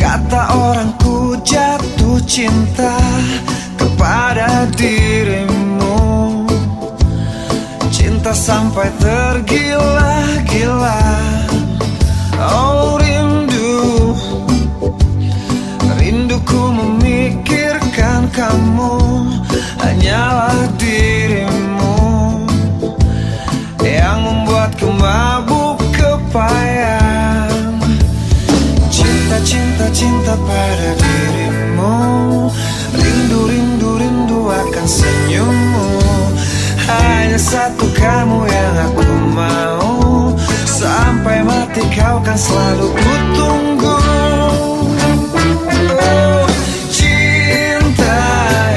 Kata orang ku jatuh cinta Kepada dirimu. Cinta sampai tergila-gila. Oh rindu. Rinduku memikirkan kamu. Hanyalah kau kan selalu kutunggu. Oh, Cinta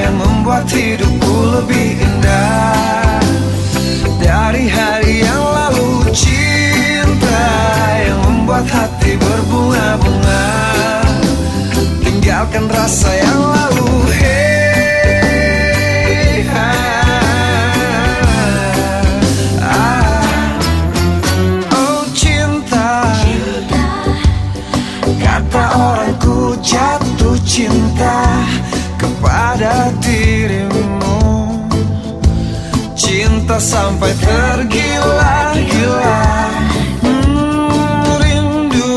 yang membuat hidupku lebih indah. Dari hari yang lalu Cinta yang membuat hati berbunga-bunga. Tinggalkan rasa yang sampai tergila-gila. Hmm, Rindu.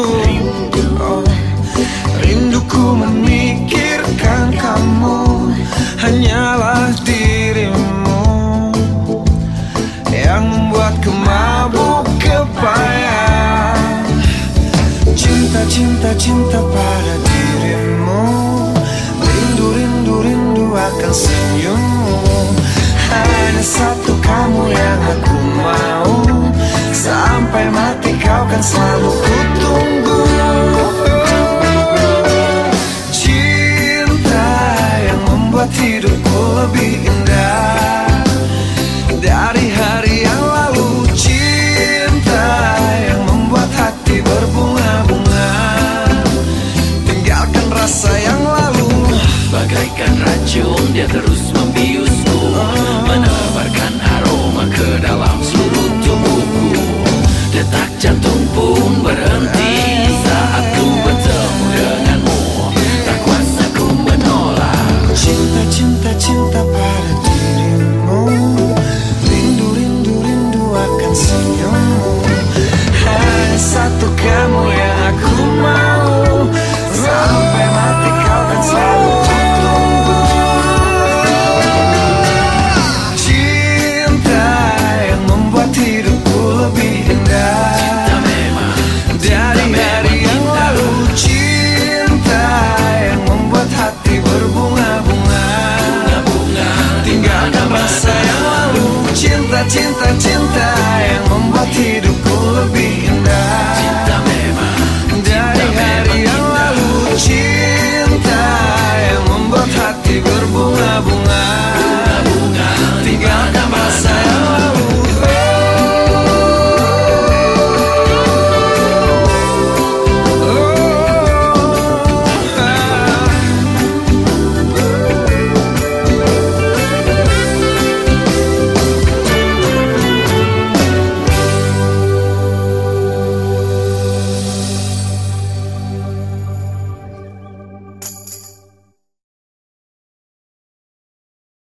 Oh, Rinduku memikirkan kamu Hanyalah dirimu Yang membuatku mabuk kepayang Cinta, cinta, cinta pada dirimu. Rindu, rindu, rindu akan senyummu mati kau kan selalu kutunggu. Cinta yang membuat hidupku lebih Cinta, cinta, cinta